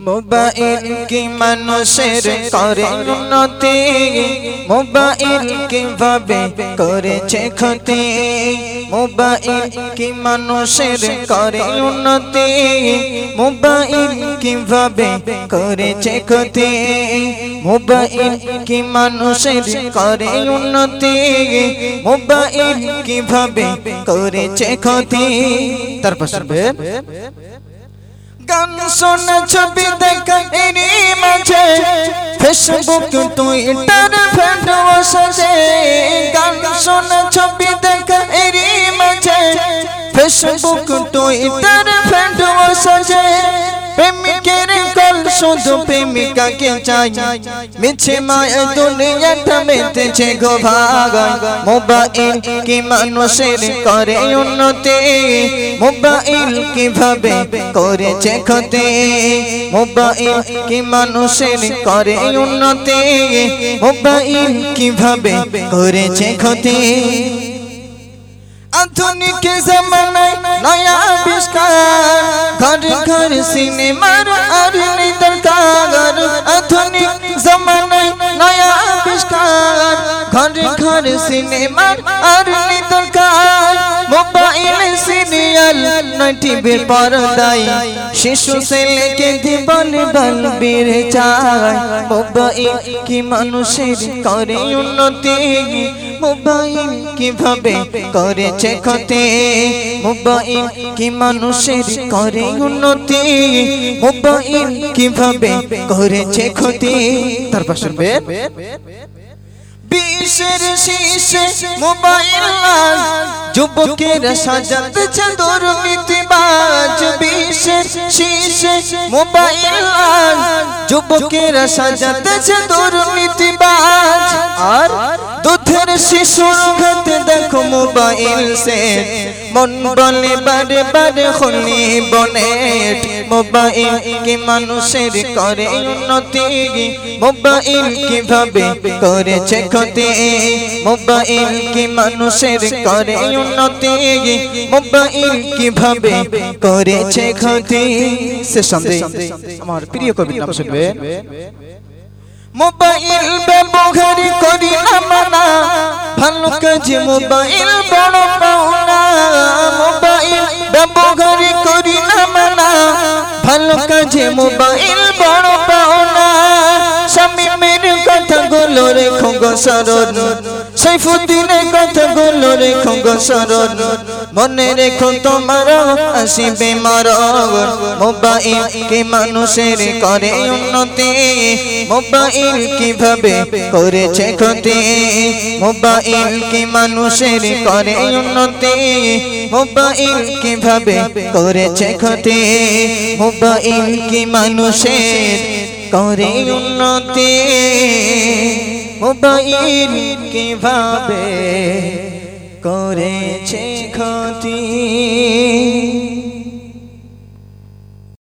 Mobile কি মানুষের করে উন্নতি? মোবাইল কীভাবে করেছে ক্ষতি? মোবাইল কি মানুষের করে উন্নতি? মোবাইল কীভাবে করেছে ক্ষতি? মোবাইল কি মানুষের করে উন্নতি? মোবাইল কীভাবে করেছে ক্ষতি? তারপর গান শোনা, ছবি দেখা এরি মাঝে। ফেসবুক টুইটার ফ্রেন্ড সাজে গান শোনা, ছবি দেখা এরি মাঝে। ফেসবুক টুইটার ফেসবুক সাজে প্রেমিকের কল শুধু প্রেমিকাকে চাই। মিছে মায়া গো মোবাইল কি মানুষের করে উন্নতি? মোবাইল কীভাবে করেছে ক্ষতি? মোবাইল কি মানুষের করে উন্নতি? মোবাইল কীভাবে করেছে ক্ষতি? আধুনিক জমানায় নয়া আবিষ্কার সিনেমার আর নেই দরকার, আধুনিক জমানায় নয়া আবিষ্কার। ঘর ঘর সিনেমার আর নেই দরকার, মোবাইল, সিরিয়াল, নয় টিভি পর্দায়। শিশু ছেলেকে জীবন বল বেড়ে যায় মোবাইল কি মানুষের করে উন্নতি? মোবাইল কীভাবে করেছে ক্ষতি? মোবাইল কি মানুষের করে উন্নতি? মোবাইল কীভাবে করেছে ক্ষতি? তারপর শুনবে বিশের শীষে মোবাইল যুবকের সাজাতেছে দুর্নীতিবাজ। বিশের শীষে মোবাইল যুবকের সাজাতেছে দুর্নীতিবাজ। আর শিশুর খাতে দেখো মোবাইল সে। মন বলে বারে বারে হলি বনে মোবাইল কি মানুষের করে উন্নতি? মোবাইল কীভাবে করেছে ক্ষতি? মোবাইল কি মানুষের করে উন্নতি? মোবাইল কীভাবে করেছে ক্ষতি? সে সন্ধে আমার প্রিয় কবি নাম শুনবে মোবাইল ব্যবহার করি না মানা ভালো কাজে মোবাইল বড় পাওনা। মোবাইল ব্যবহার করি না মানা ভালো কাজে মোবাইল বড় রেখো গো স্মরণ সাইফুদ্দিনের কথাগুলো রেখো গো স্মরণ মনে রেখো তোমার আসিবে মরণ। মোবাইল কি মানুষের করে উন্নতি? মোবাইল কীভাবে করেছে ক্ষতি? মোবাইল কি মানুষের করে উন্নতি? মোবাইল কীভাবে করেছে ক্ষতি? মোবাইল কি মানুষের করে উন্নতি? মোবাইল কীভাবে করেছে ক্ষতি।